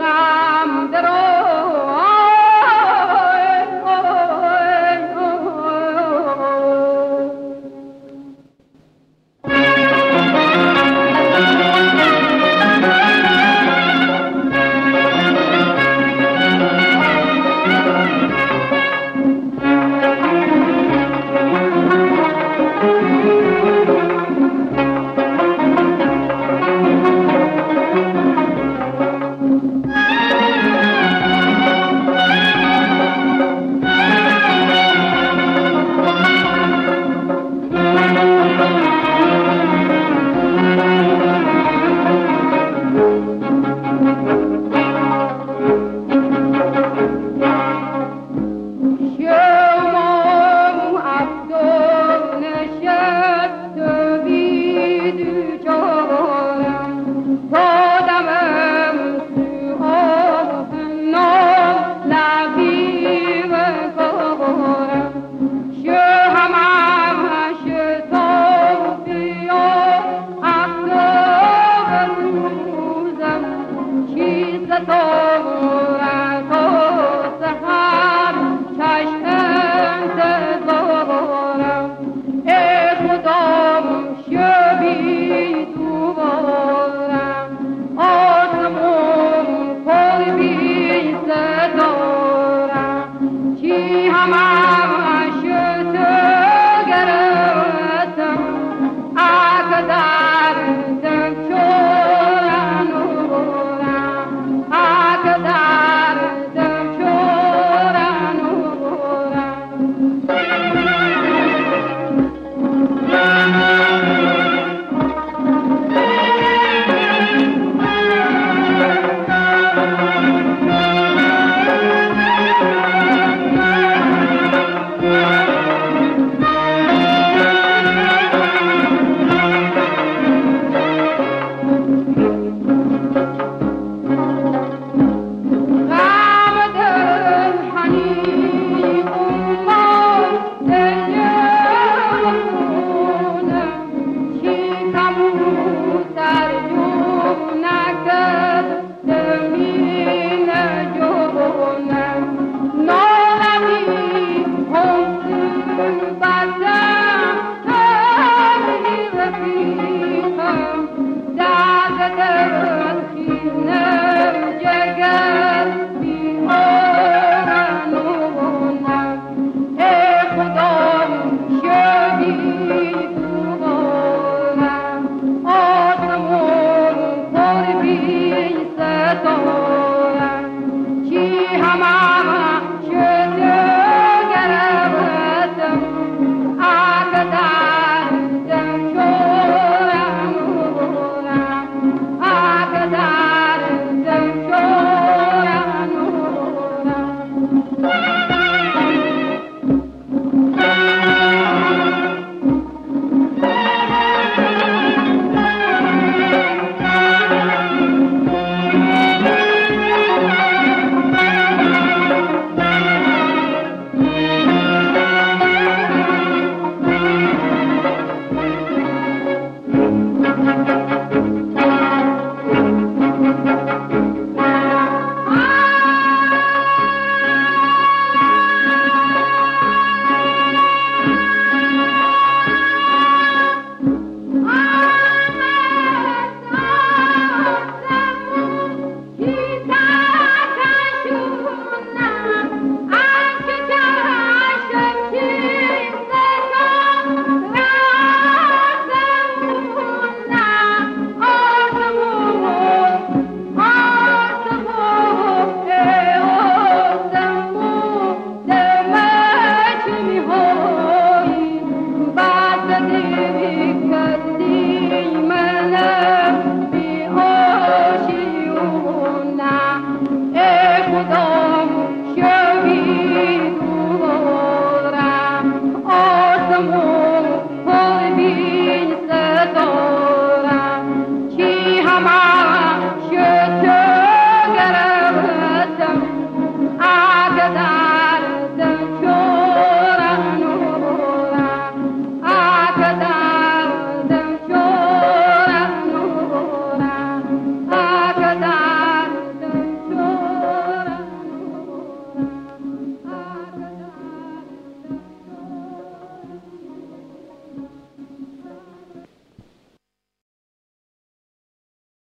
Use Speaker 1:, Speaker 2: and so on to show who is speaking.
Speaker 1: Ram Thank you.